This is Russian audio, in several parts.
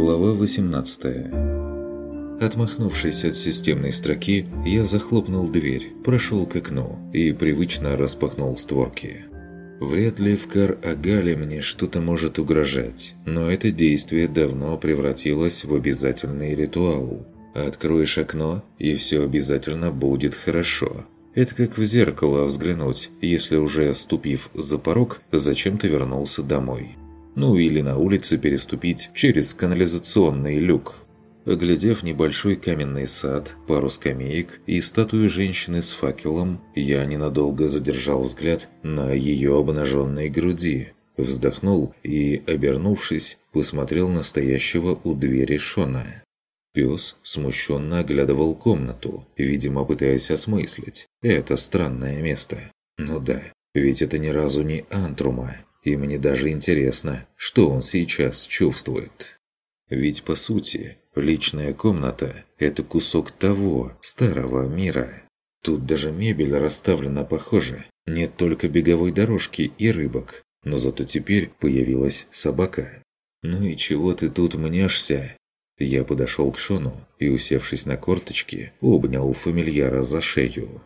Глава 18 Отмахнувшись от системной строки, я захлопнул дверь, прошел к окну и привычно распахнул створки. Вряд ли в Кар-Агале мне что-то может угрожать, но это действие давно превратилось в обязательный ритуал. Откроешь окно, и все обязательно будет хорошо. Это как в зеркало взглянуть, если уже ступив за порог, зачем ты вернулся домой. Ну или на улице переступить через канализационный люк. Оглядев небольшой каменный сад, пару скамеек и статую женщины с факелом, я ненадолго задержал взгляд на ее обнаженной груди, вздохнул и, обернувшись, посмотрел на стоящего у двери Шона. Пес смущенно оглядывал комнату, видимо, пытаясь осмыслить это странное место. Ну да, ведь это ни разу не антрума, и мне даже интересно, что он сейчас чувствует. Ведь, по сути, личная комната – это кусок того старого мира. Тут даже мебель расставлена похоже. Нет только беговой дорожки и рыбок. Но зато теперь появилась собака. «Ну и чего ты тут мнешься?» Я подошел к Шону и, усевшись на корточки, обнял фамильяра за шею.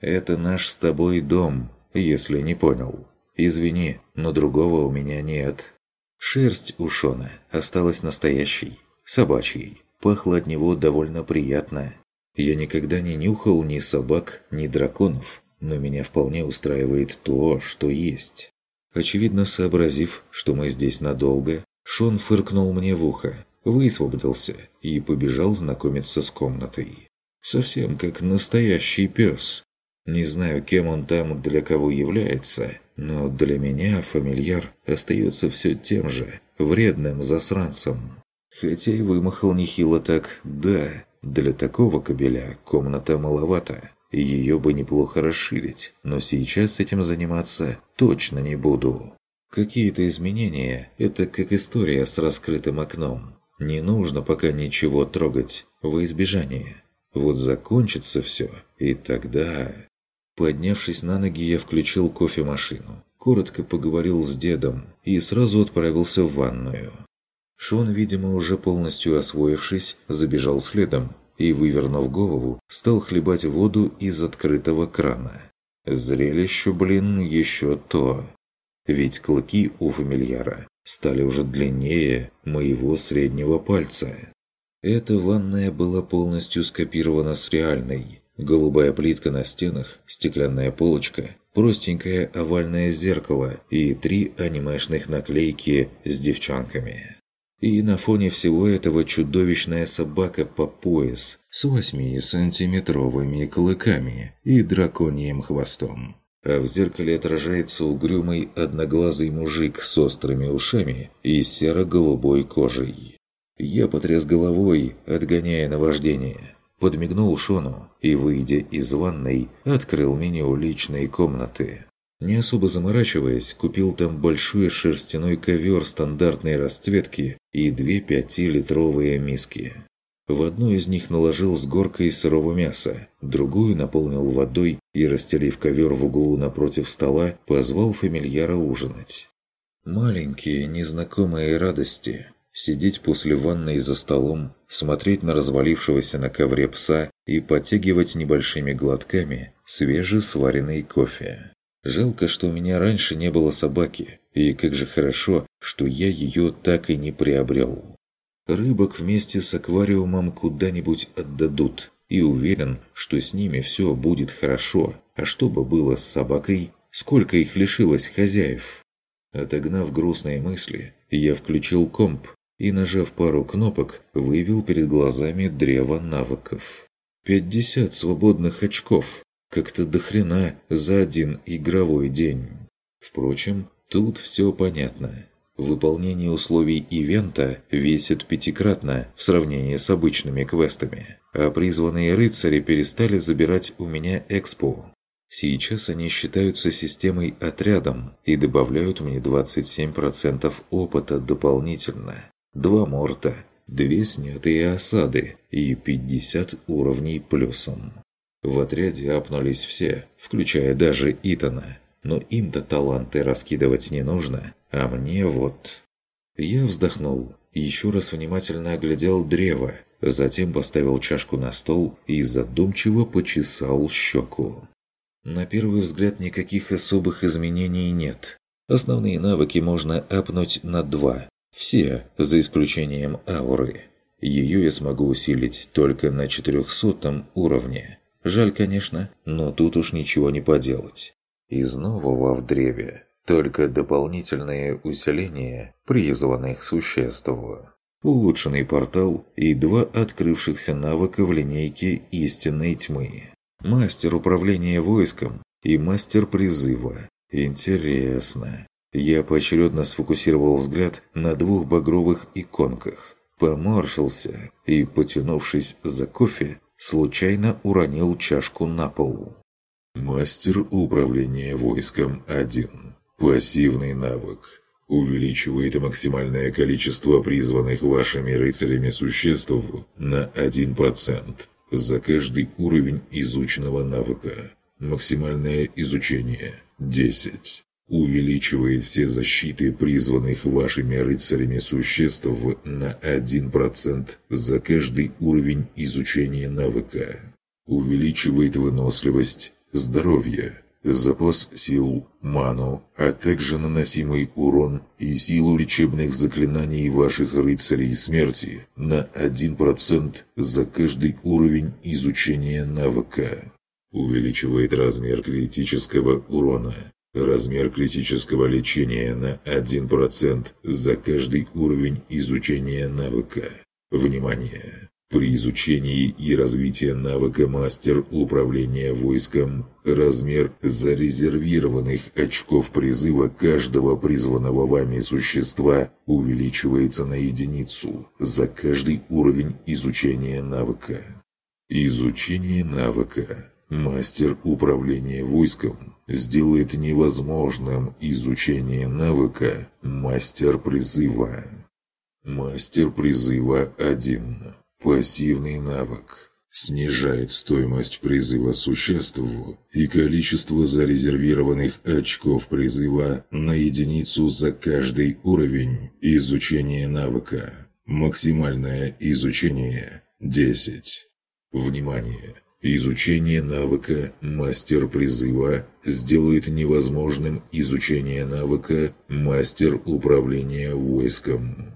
«Это наш с тобой дом, если не понял. Извини, но другого у меня нет». Шерсть у Шона осталась настоящей, собачьей. Пахло от него довольно приятно. Я никогда не нюхал ни собак, ни драконов, но меня вполне устраивает то, что есть. Очевидно, сообразив, что мы здесь надолго, Шон фыркнул мне в ухо, высвободился и побежал знакомиться с комнатой. Совсем как настоящий пес. Не знаю, кем он там для кого является, но для меня фамильяр остается все тем же, вредным засранцем. Хотя и вымахал нехило так, да, для такого кобеля комната маловато, ее бы неплохо расширить, но сейчас этим заниматься точно не буду. Какие-то изменения – это как история с раскрытым окном. Не нужно пока ничего трогать, во избежание. Вот закончится все, и тогда... Поднявшись на ноги, я включил кофемашину, коротко поговорил с дедом и сразу отправился в ванную. Шон, видимо, уже полностью освоившись, забежал следом и, вывернув голову, стал хлебать воду из открытого крана. Зрелище, блин, еще то. Ведь клыки у фамильяра стали уже длиннее моего среднего пальца. Эта ванная была полностью скопирована с реальной. Голубая плитка на стенах, стеклянная полочка, простенькое овальное зеркало и три анимешных наклейки с девчонками. И на фоне всего этого чудовищная собака по пояс с 8-сантиметровыми клыками и драконьим хвостом а в зеркале отражается угрюмый одноглазый мужик с острыми ушами и серо-голубой кожей. Я потряс головой, отгоняя наваждение. Подмигнул Шону и, выйдя из ванной, открыл меню личной комнаты. Не особо заморачиваясь, купил там большой шерстяной ковер стандартной расцветки и две пятилитровые миски. В одну из них наложил с горкой сырого мяса, другую наполнил водой и, расстелив ковер в углу напротив стола, позвал фамильяра ужинать. Маленькие, незнакомые радости. Сидеть после ванной за столом, смотреть на развалившегося на ковре пса и подтягивать небольшими глотками свежесваренный кофе. Жалко, что у меня раньше не было собаки, и как же хорошо, что я ее так и не приобрел. Рыбок вместе с аквариумом куда-нибудь отдадут. И уверен, что с ними все будет хорошо. А что бы было с собакой? Сколько их лишилось хозяев? Отогнав грустные мысли, я включил комп и, нажав пару кнопок, вывел перед глазами древо навыков. 50 свободных очков. Как-то дохрена за один игровой день. Впрочем, тут все понятно. Выполнение условий ивента весит пятикратно в сравнении с обычными квестами, а призванные рыцари перестали забирать у меня экспо. Сейчас они считаются системой отрядом и добавляют мне 27% опыта дополнительно. Два морта, две снятые осады и 50 уровней плюсом. В отряде апнулись все, включая даже Итана, но им-то таланты раскидывать не нужно, а мне вот... Я вздохнул еще раз внимательно оглядел древо, затем поставил чашку на стол и задумчиво почесал щеку. На первый взгляд никаких особых изменений нет. Основные навыки можно апнуть на два. Все, за исключением ауры. Ее я смогу усилить только на 400 уровне. Жаль, конечно, но тут уж ничего не поделать. Из нового в древе только дополнительные усиления призванных существ. Улучшенный портал и два открывшихся навыка в линейке истинной тьмы. Мастер управления войском и мастер призыва. Интересно. Я поочередно сфокусировал взгляд на двух багровых иконках, поморщился и, потянувшись за кофе, случайно уронил чашку на пол. Мастер управления войском 1. Пассивный навык. Увеличивает максимальное количество призванных вашими рыцарями существ на 1% за каждый уровень изученного навыка. Максимальное изучение – 10. Увеличивает все защиты призванных вашими рыцарями существ на 1% за каждый уровень изучения навыка. Увеличивает выносливость, здоровье, запас сил, ману, а также наносимый урон и силу лечебных заклинаний ваших рыцарей смерти на 1% за каждый уровень изучения навыка. Увеличивает размер критического урона, размер критического лечения на 1% за каждый уровень изучения навыка. Внимание! При изучении и развитии навыка мастер управления войском размер зарезервированных очков призыва каждого призванного вами существа увеличивается на единицу за каждый уровень изучения навыка. Изучение навыка. Мастер управления войском сделает невозможным изучение навыка мастер призыва. Мастер призыва 1. Пассивный навык. Снижает стоимость призыва существу и количество зарезервированных очков призыва на единицу за каждый уровень изучения навыка. Максимальное изучение – 10. Внимание! Изучение навыка «Мастер призыва» сделает невозможным изучение навыка «Мастер управления войском».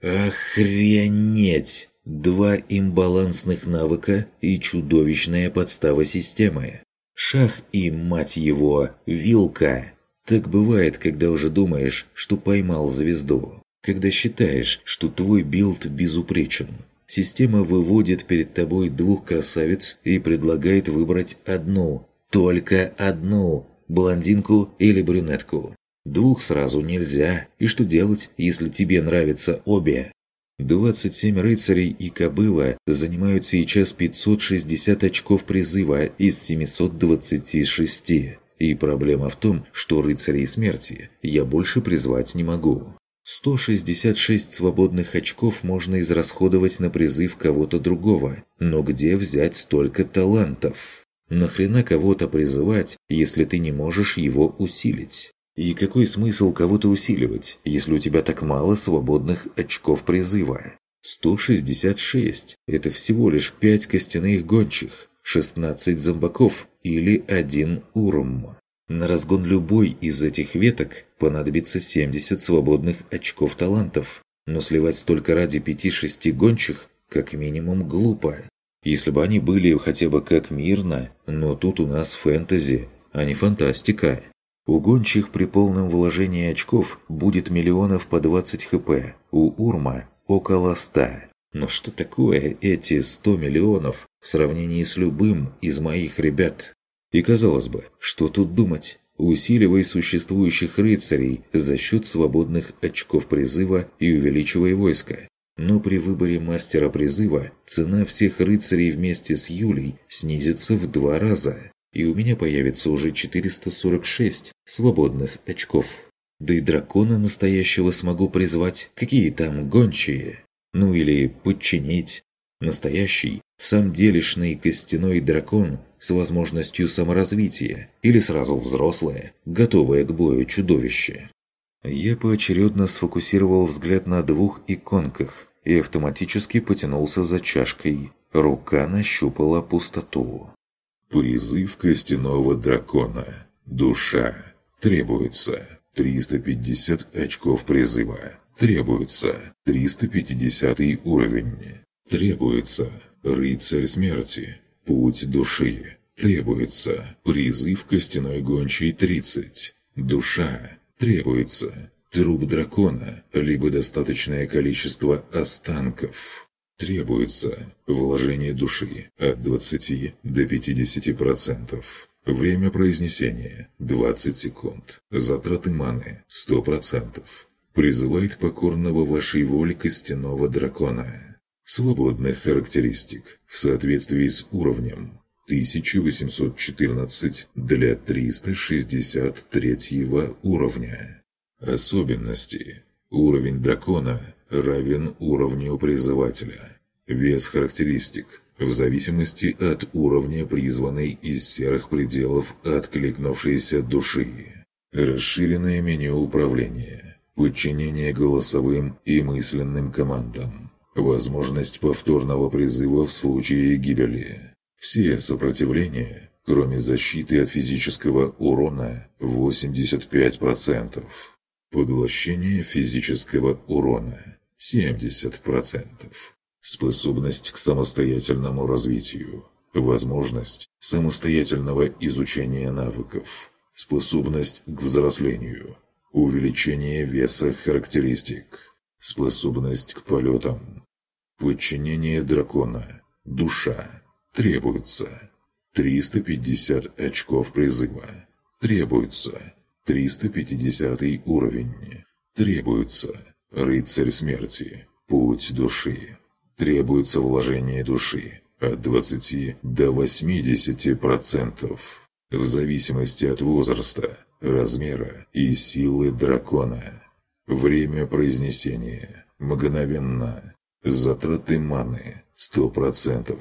Охренеть! Два имбалансных навыка и чудовищная подстава системы. Шах и, мать его, вилка. Так бывает, когда уже думаешь, что поймал звезду. Когда считаешь, что твой билд безупречен. Система выводит перед тобой двух красавиц и предлагает выбрать одну. Только одну. Блондинку или брюнетку. Двух сразу нельзя. И что делать, если тебе нравятся обе? 27 рыцарей и кобыла занимают сейчас 560 очков призыва из 726. И проблема в том, что рыцарей смерти я больше призвать не могу. 166 свободных очков можно израсходовать на призыв кого-то другого, но где взять столько талантов? Нахрена кого-то призывать, если ты не можешь его усилить? И какой смысл кого-то усиливать, если у тебя так мало свободных очков призыва? 166 – это всего лишь 5 костяных гончих, 16 зомбаков или один урм. На разгон любой из этих веток понадобится 70 свободных очков талантов, но сливать столько ради 5-6 гончих как минимум глупо. Если бы они были хотя бы как мирно, но тут у нас фэнтези, а не фантастика. У гончих при полном вложении очков будет миллионов по 20 хп, у Урма около 100. Но что такое эти 100 миллионов в сравнении с любым из моих ребят? И казалось бы, что тут думать? Усиливай существующих рыцарей за счет свободных очков призыва и увеличивай войско. Но при выборе мастера призыва цена всех рыцарей вместе с Юлей снизится в два раза и у меня появится уже 446 свободных очков. Да и дракона настоящего смогу призвать, какие там гончие. Ну или подчинить. Настоящий, в самом делешный костяной дракон с возможностью саморазвития или сразу взрослое, готовое к бою чудовище. Я поочередно сфокусировал взгляд на двух иконках и автоматически потянулся за чашкой. Рука нащупала пустоту. Призыв костяного дракона. Душа. Требуется 350 очков призыва. Требуется 350 уровень. Требуется рыцарь смерти. Путь души. Требуется призыв костяной гончей 30. Душа. Требуется труп дракона, либо достаточное количество останков. Требуется вложение души от 20 до 50%. Время произнесения – 20 секунд. Затраты маны – 100%. Призывает покорного вашей воле костяного дракона. Свободных характеристик в соответствии с уровнем 1814 для 363 уровня. Особенности. Уровень дракона равен уровню призывателя. Вес характеристик в зависимости от уровня призванной из серых пределов откликнувшейся души. Расширенное меню управления. Подчинение голосовым и мысленным командам. Возможность повторного призыва в случае гибели. Все сопротивления, кроме защиты от физического урона, 85%. Поглощение физического урона, 70%. Способность к самостоятельному развитию. Возможность самостоятельного изучения навыков. Способность к взрослению. Увеличение веса характеристик. Способность к полетам. Подчинение дракона. Душа. Требуется 350 очков призыва. Требуется 350 уровень. Требуется рыцарь смерти. Путь души. Требуется вложение души от 20 до 80%. В зависимости от возраста, размера и силы дракона. Время произнесения. Мгновенно. Затраты маны 100%.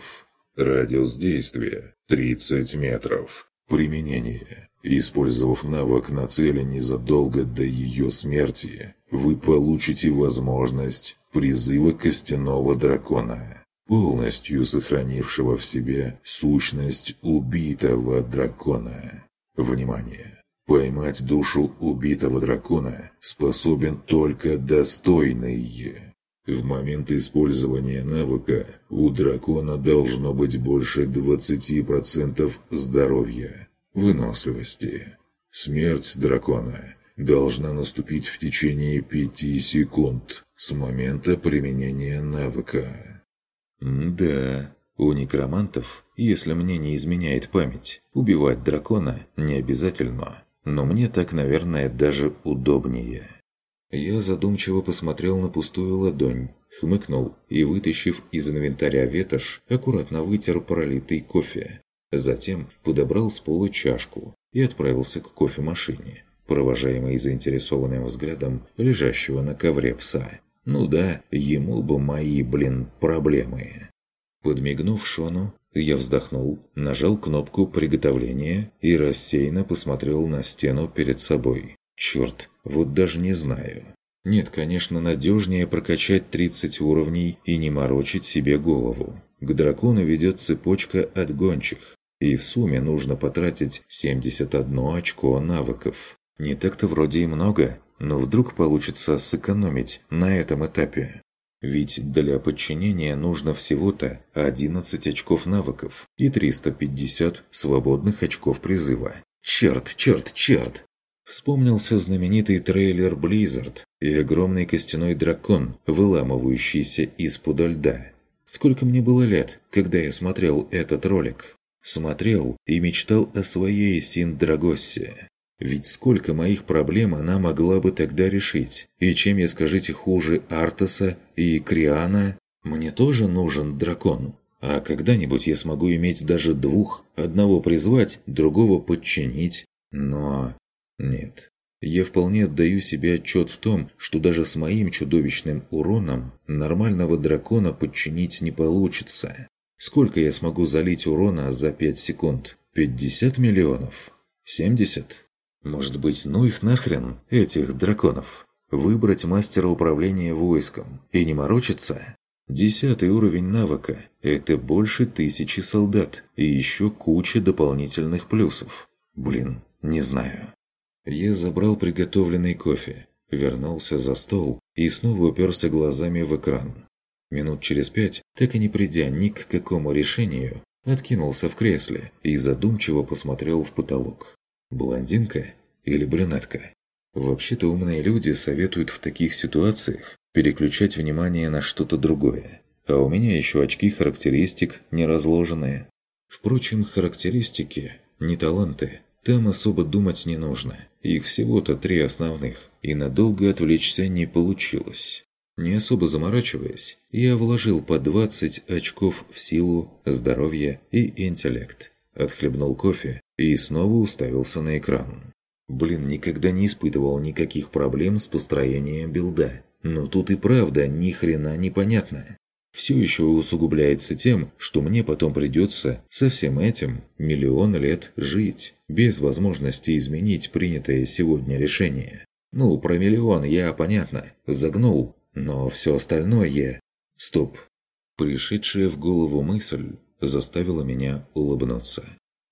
Радиус действия – 30 метров. Применение. Использовав навык на цели незадолго до ее смерти, вы получите возможность призыва костяного дракона, полностью сохранившего в себе сущность убитого дракона. Внимание! Поймать душу убитого дракона способен только достойный. В момент использования навыка у дракона должно быть больше 20% здоровья, выносливости. Смерть дракона должна наступить в течение 5 секунд с момента применения навыка. да, у некромантов, если мне не изменяет память, убивать дракона не обязательно, но мне так, наверное, даже удобнее. Я задумчиво посмотрел на пустую ладонь, хмыкнул и, вытащив из инвентаря ветошь, аккуратно вытер пролитый кофе. Затем подобрал с пола чашку и отправился к кофемашине, провожаемый заинтересованным взглядом лежащего на ковре пса. Ну да, ему бы мои, блин, проблемы. Подмигнув Шону, я вздохнул, нажал кнопку приготовления и рассеянно посмотрел на стену перед собой. Черт, вот даже не знаю. Нет, конечно, надежнее прокачать 30 уровней и не морочить себе голову. К дракону ведет цепочка от гончих, и в сумме нужно потратить 71 очко навыков. Не так-то вроде и много, но вдруг получится сэкономить на этом этапе. Ведь для подчинения нужно всего-то 11 очков навыков и 350 свободных очков призыва. Черт, черт, черт! Вспомнился знаменитый трейлер Blizzard и огромный костяной дракон, выламывающийся из-под льда. Сколько мне было лет, когда я смотрел этот ролик? Смотрел и мечтал о своей Синдрагоссе. Ведь сколько моих проблем она могла бы тогда решить. И чем я, скажите, хуже Артаса и Криана? Мне тоже нужен дракон. А когда-нибудь я смогу иметь даже двух, одного призвать, другого подчинить. Но нет. Я вполне отдаю себе отчет в том, что даже с моим чудовищным уроном нормального дракона подчинить не получится. Сколько я смогу залить урона за 5 секунд? 50 миллионов? 70? Может быть, ну их нахрен, этих драконов? Выбрать мастера управления войском и не морочиться? Десятый уровень навыка – это больше тысячи солдат и еще куча дополнительных плюсов. Блин, не знаю. Я забрал приготовленный кофе, вернулся за стол и снова уперся глазами в экран. Минут через пять, так и не придя ни к какому решению, откинулся в кресле и задумчиво посмотрел в потолок. Блондинка или брюнетка? Вообще-то умные люди советуют в таких ситуациях переключать внимание на что-то другое. А у меня еще очки характеристик не разложенные. Впрочем, характеристики не таланты. Там особо думать не нужно. Их всего-то три основных, и надолго отвлечься не получилось. Не особо заморачиваясь, я вложил по 20 очков в силу, здоровье и интеллект. Отхлебнул кофе и снова уставился на экран. Блин, никогда не испытывал никаких проблем с построением билда. Но тут и правда ни хрена непонятно. Все еще усугубляется тем, что мне потом придется со всем этим миллион лет жить, без возможности изменить принятое сегодня решение. Ну, про миллион я, понятно, загнул, но все остальное... Стоп. Пришедшая в голову мысль заставила меня улыбнуться.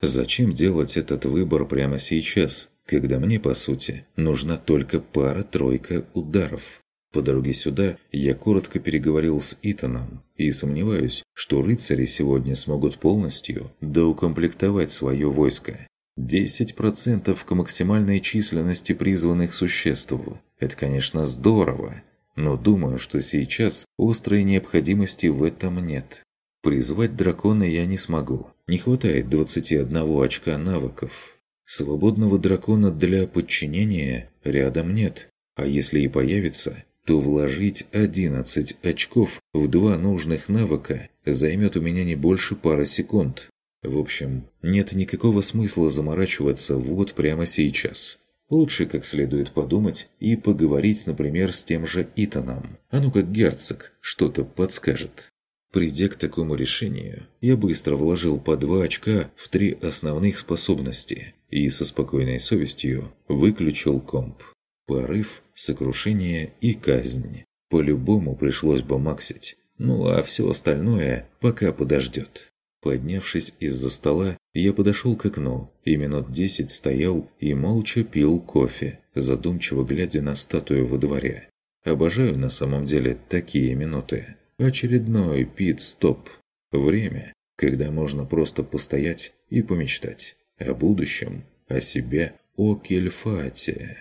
Зачем делать этот выбор прямо сейчас, когда мне, по сути, нужна только пара-тройка ударов? По дороге сюда я коротко переговорил с Итаном и сомневаюсь, что рыцари сегодня смогут полностью доукомплектовать свое войско. 10% к максимальной численности призванных существ – это, конечно, здорово, но думаю, что сейчас острой необходимости в этом нет. Призвать дракона я не смогу, не хватает 21 очка навыков. Свободного дракона для подчинения рядом нет, а если и появится, то вложить 11 очков в два нужных навыка займет у меня не больше пары секунд. В общем, нет никакого смысла заморачиваться вот прямо сейчас. Лучше как следует подумать и поговорить, например, с тем же Итаном. А ну как герцог что-то подскажет. Придя к такому решению, я быстро вложил по два очка в три основных способности и со спокойной совестью выключил комп. Порыв, сокрушение и казнь. По-любому пришлось бы максить. Ну а все остальное пока подождет. Поднявшись из-за стола, я подошел к окну и минут десять стоял и молча пил кофе, задумчиво глядя на статую во дворе. Обожаю на самом деле такие минуты. Очередной пит-стоп. Время, когда можно просто постоять и помечтать о будущем, о себе, о кельфате.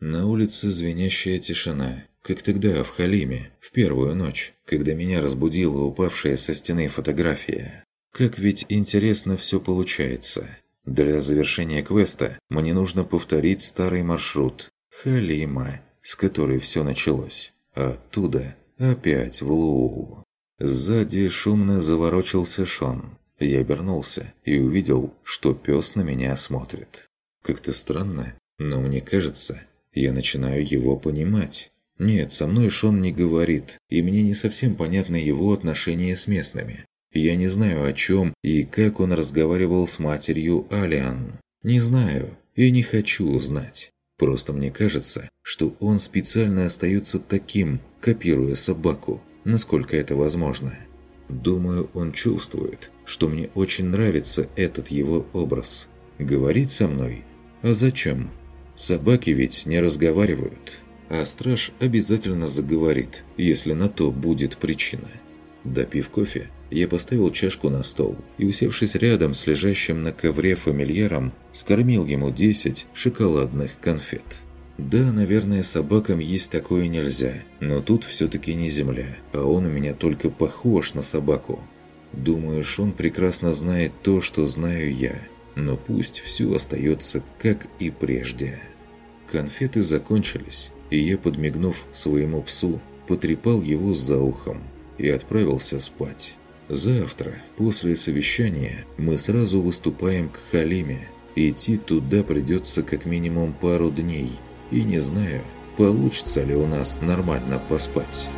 На улице звенящая тишина, как тогда в Халиме, в первую ночь, когда меня разбудила упавшая со стены фотография. Как ведь интересно все получается. Для завершения квеста мне нужно повторить старый маршрут Халима, с которой все началось. оттуда опять в Луу. Сзади шумно заворочился Шон. Я обернулся и увидел, что пес на меня смотрит. Как-то странно, но мне кажется, я начинаю его понимать. Нет, со мной Шон не говорит, и мне не совсем понятно его отношения с местными. Я не знаю, о чем и как он разговаривал с матерью Алиан. Не знаю и не хочу знать. Просто мне кажется, что он специально остается таким, копируя собаку, насколько это возможно. Думаю, он чувствует, что мне очень нравится этот его образ. Говорить со мной? А зачем? Собаки ведь не разговаривают, а страж обязательно заговорит, если на то будет причина. Допив кофе, я поставил чашку на стол и, усевшись рядом с лежащим на ковре фамильяром, скормил ему 10 шоколадных конфет. Да, наверное, собакам есть такое нельзя, но тут все-таки не земля, а он у меня только похож на собаку. Думаю, Шон прекрасно знает то, что знаю я, но пусть все остается как и прежде. Конфеты закончились, и я, подмигнув своему псу, потрепал его за ухом и отправился спать. Завтра, после совещания, мы сразу выступаем к Халиме. Идти туда придется как минимум пару дней, и не знаю, получится ли у нас нормально поспать».